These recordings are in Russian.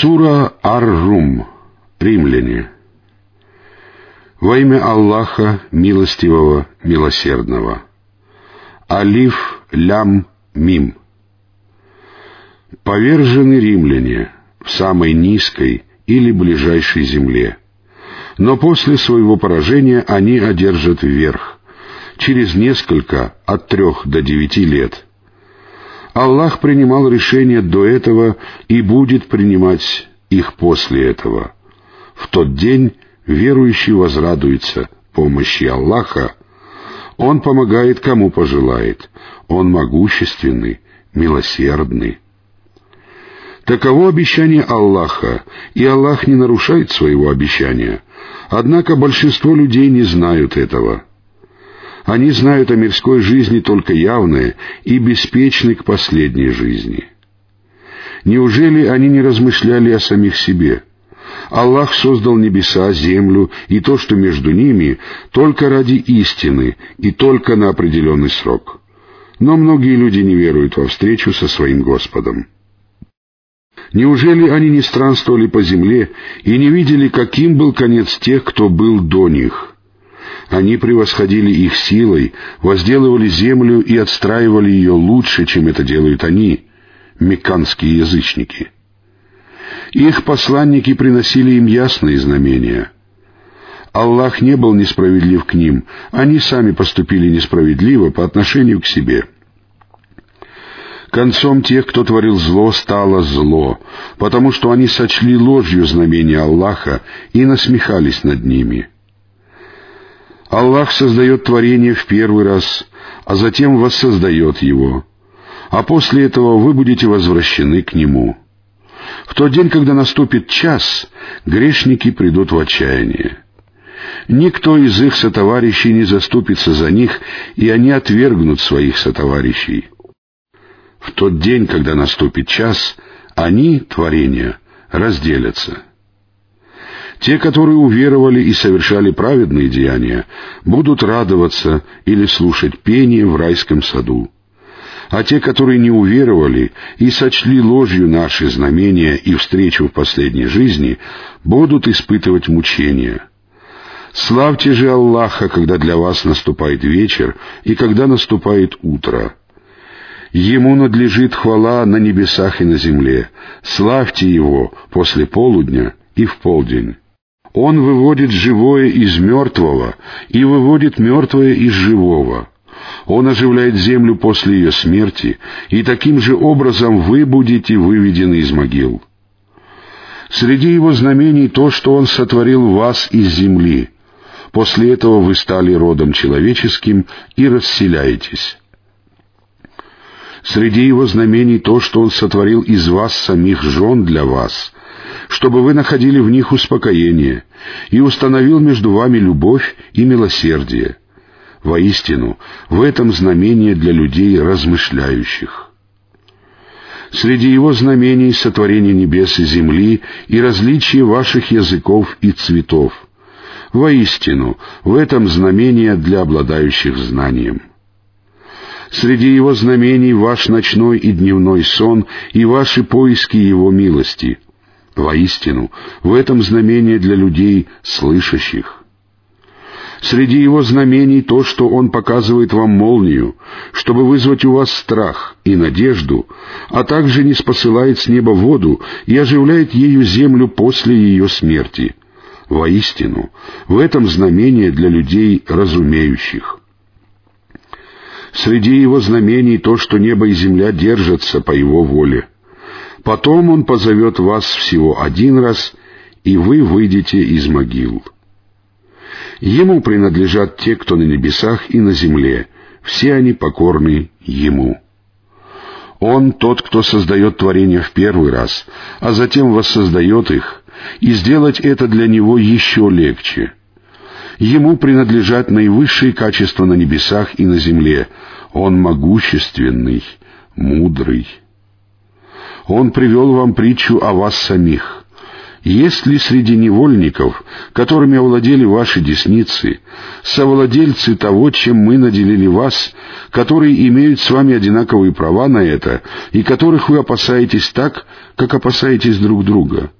Сура Ар-Рум. Римляне. Во имя Аллаха, милостивого, милосердного. Алиф, лям, мим. Повержены римляне в самой низкой или ближайшей земле. Но после своего поражения они одержат вверх, через несколько, от трех до девяти лет — Аллах принимал решения до этого и будет принимать их после этого. В тот день верующий возрадуется помощи Аллаха. Он помогает кому пожелает. Он могущественный, милосердный. Таково обещание Аллаха, и Аллах не нарушает своего обещания. Однако большинство людей не знают этого. Они знают о мирской жизни только явное и беспечны к последней жизни. Неужели они не размышляли о самих себе? Аллах создал небеса, землю и то, что между ними, только ради истины и только на определенный срок. Но многие люди не веруют во встречу со своим Господом. Неужели они не странствовали по земле и не видели, каким был конец тех, кто был до них? Они превосходили их силой, возделывали землю и отстраивали ее лучше, чем это делают они, мекканские язычники. Их посланники приносили им ясные знамения. Аллах не был несправедлив к ним, они сами поступили несправедливо по отношению к себе. Концом тех, кто творил зло, стало зло, потому что они сочли ложью знамения Аллаха и насмехались над ними — Аллах создает творение в первый раз, а затем воссоздает его, а после этого вы будете возвращены к Нему. В тот день, когда наступит час, грешники придут в отчаяние. Никто из их сотоварищей не заступится за них, и они отвергнут своих сотоварищей. В тот день, когда наступит час, они, творения, разделятся — те, которые уверовали и совершали праведные деяния, будут радоваться или слушать пение в райском саду. А те, которые не уверовали и сочли ложью наши знамения и встречу в последней жизни, будут испытывать мучения. Славьте же Аллаха, когда для вас наступает вечер и когда наступает утро. Ему надлежит хвала на небесах и на земле. Славьте Его после полудня и в полдень. Он выводит живое из мертвого и выводит мертвое из живого. Он оживляет землю после ее смерти, и таким же образом вы будете выведены из могил. Среди его знамений то, что он сотворил вас из земли. После этого вы стали родом человеческим и расселяетесь. Среди его знамений то, что он сотворил из вас самих жен для вас — чтобы вы находили в них успокоение, и установил между вами любовь и милосердие. Воистину, в этом знамение для людей размышляющих. Среди его знамений сотворение небес и земли и различие ваших языков и цветов. Воистину, в этом знамение для обладающих знанием. Среди его знамений ваш ночной и дневной сон и ваши поиски его милости — Воистину, в этом знамение для людей, слышащих. Среди его знамений то, что он показывает вам молнию, чтобы вызвать у вас страх и надежду, а также не спосылает с неба воду и оживляет ею землю после ее смерти. Воистину, в этом знамение для людей разумеющих. Среди его знамений то, что небо и земля держатся по его воле — Потом он позовет вас всего один раз, и вы выйдете из могил. Ему принадлежат те, кто на небесах и на земле, все они покорны Ему. Он тот, кто создает творения в первый раз, а затем воссоздает их, и сделать это для Него еще легче. Ему принадлежат наивысшие качества на небесах и на земле. Он могущественный, мудрый. Он привел вам притчу о вас самих. Есть ли среди невольников, которыми овладели ваши десницы, совладельцы того, чем мы наделили вас, которые имеют с вами одинаковые права на это, и которых вы опасаетесь так, как опасаетесь друг друга?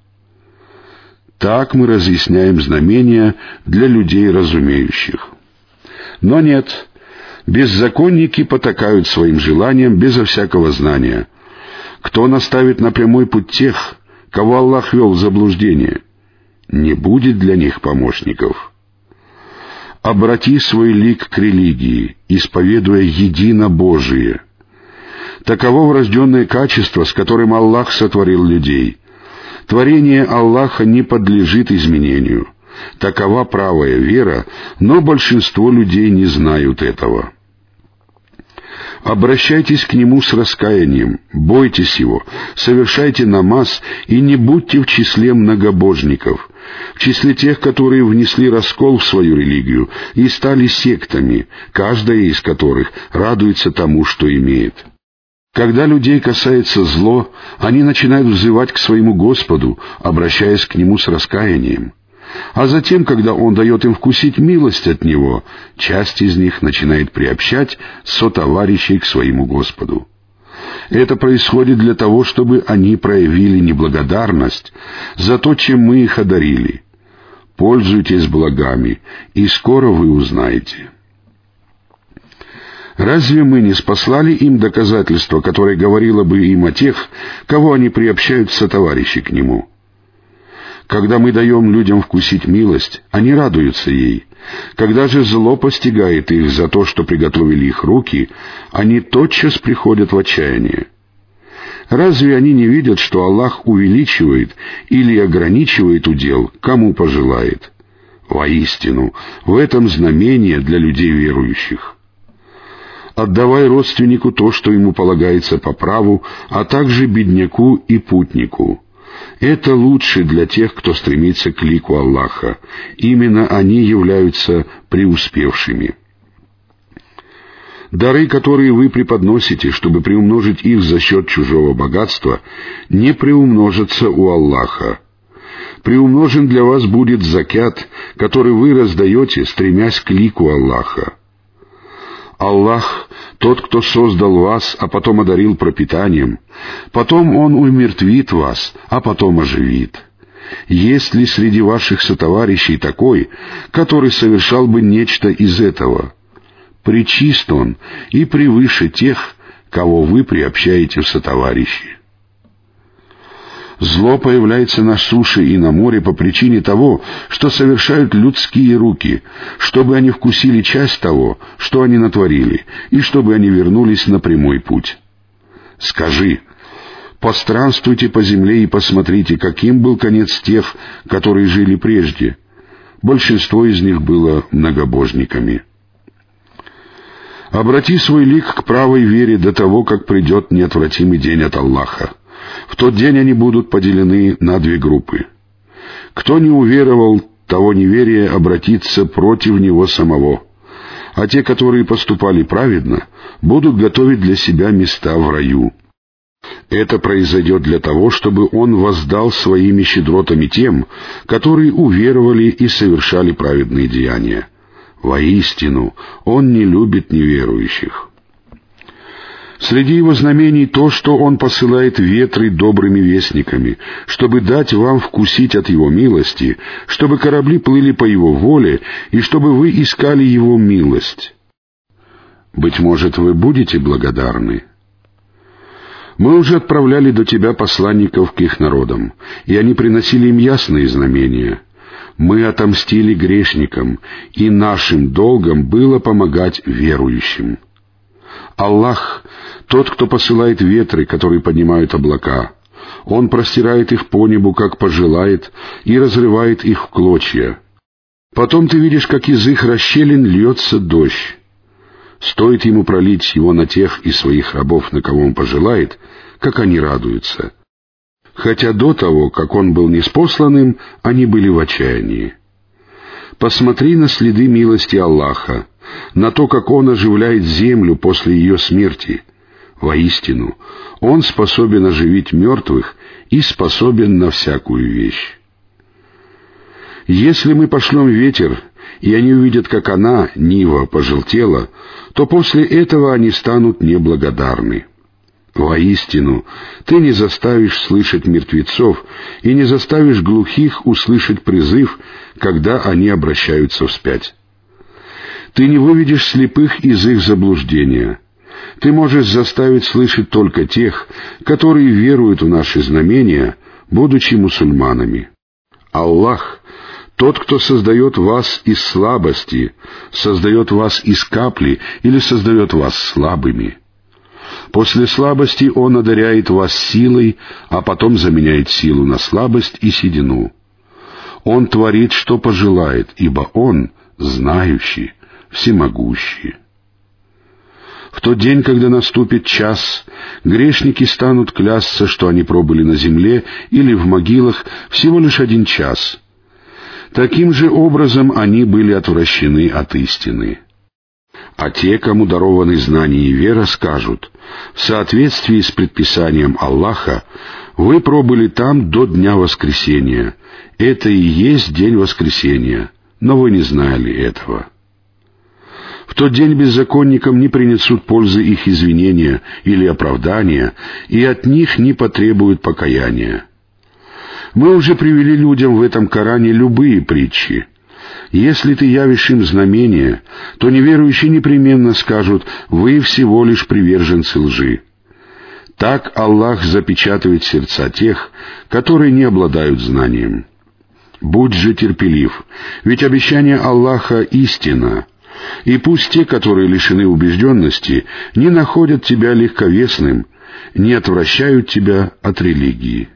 Так мы разъясняем знамения для людей разумеющих. Но нет, беззаконники потакают своим желаниям безо всякого знания. Кто наставит на прямой путь тех, кого Аллах вел в заблуждение, не будет для них помощников. Обрати свой лик к религии, исповедуя едино Божие. Таково врожденное качество, с которым Аллах сотворил людей. Творение Аллаха не подлежит изменению. Такова правая вера, но большинство людей не знают этого. Обращайтесь к Нему с раскаянием, бойтесь Его, совершайте намаз и не будьте в числе многобожников, в числе тех, которые внесли раскол в свою религию и стали сектами, каждая из которых радуется тому, что имеет. Когда людей касается зло, они начинают взывать к своему Господу, обращаясь к Нему с раскаянием. А затем, когда Он дает им вкусить милость от Него, часть из них начинает приобщать сотоварищей к своему Господу. Это происходит для того, чтобы они проявили неблагодарность за то, чем мы их одарили. Пользуйтесь благами, и скоро вы узнаете. Разве мы не спаслали им доказательство, которое говорило бы им о тех, кого они приобщают сотоварищи к нему? Когда мы даем людям вкусить милость, они радуются ей. Когда же зло постигает их за то, что приготовили их руки, они тотчас приходят в отчаяние. Разве они не видят, что Аллах увеличивает или ограничивает удел, кому пожелает? Воистину, в этом знамение для людей верующих. Отдавай родственнику то, что ему полагается по праву, а также бедняку и путнику — это лучше для тех, кто стремится к лику Аллаха. Именно они являются преуспевшими. Дары, которые вы преподносите, чтобы приумножить их за счет чужого богатства, не приумножатся у Аллаха. Приумножен для вас будет закят, который вы раздаете, стремясь к лику Аллаха. Аллах — тот, кто создал вас, а потом одарил пропитанием. Потом Он умертвит вас, а потом оживит. Есть ли среди ваших сотоварищей такой, который совершал бы нечто из этого? Причист Он и превыше тех, кого вы приобщаете в сотоварищи. Зло появляется на суше и на море по причине того, что совершают людские руки, чтобы они вкусили часть того, что они натворили, и чтобы они вернулись на прямой путь. Скажи, постранствуйте по земле и посмотрите, каким был конец тех, которые жили прежде. Большинство из них было многобожниками. Обрати свой лик к правой вере до того, как придет неотвратимый день от Аллаха. В тот день они будут поделены на две группы. Кто не уверовал, того неверие обратится против него самого. А те, которые поступали праведно, будут готовить для себя места в раю. Это произойдет для того, чтобы он воздал своими щедротами тем, которые уверовали и совершали праведные деяния. Воистину, он не любит неверующих. Среди его знамений то, что он посылает ветры добрыми вестниками, чтобы дать вам вкусить от его милости, чтобы корабли плыли по его воле, и чтобы вы искали его милость. Быть может, вы будете благодарны. Мы уже отправляли до тебя посланников к их народам, и они приносили им ясные знамения. Мы отомстили грешникам, и нашим долгом было помогать верующим. Аллах — тот, кто посылает ветры, которые поднимают облака. Он простирает их по небу, как пожелает, и разрывает их в клочья. Потом ты видишь, как из их расщелин льется дождь. Стоит ему пролить его на тех из своих рабов, на кого он пожелает, как они радуются. Хотя до того, как он был неспосланным, они были в отчаянии. Посмотри на следы милости Аллаха, на то, как Он оживляет землю после ее смерти. Воистину, Он способен оживить мертвых и способен на всякую вещь. Если мы пошлем ветер, и они увидят, как она, Нива, пожелтела, то после этого они станут неблагодарны. Воистину, ты не заставишь слышать мертвецов и не заставишь глухих услышать призыв, когда они обращаются вспять. Ты не выведешь слепых из их заблуждения. Ты можешь заставить слышать только тех, которые веруют в наши знамения, будучи мусульманами. Аллах тот, кто создает вас из слабости, создает вас из капли или создает вас слабыми. После слабости Он одаряет вас силой, а потом заменяет силу на слабость и седину. Он творит, что пожелает, ибо Он знающий, всемогущий. В тот день, когда наступит час, грешники станут клясться, что они пробыли на земле или в могилах всего лишь один час — Таким же образом они были отвращены от истины. А те, кому дарованы знания и вера, скажут, в соответствии с предписанием Аллаха, вы пробыли там до дня воскресения. Это и есть день воскресения, но вы не знали этого. В тот день беззаконникам не принесут пользы их извинения или оправдания, и от них не потребуют покаяния. Мы уже привели людям в этом Коране любые притчи. Если ты явишь им знамения, то неверующие непременно скажут «Вы всего лишь приверженцы лжи». Так Аллах запечатывает сердца тех, которые не обладают знанием. Будь же терпелив, ведь обещание Аллаха — истина, и пусть те, которые лишены убежденности, не находят тебя легковесным, не отвращают тебя от религии.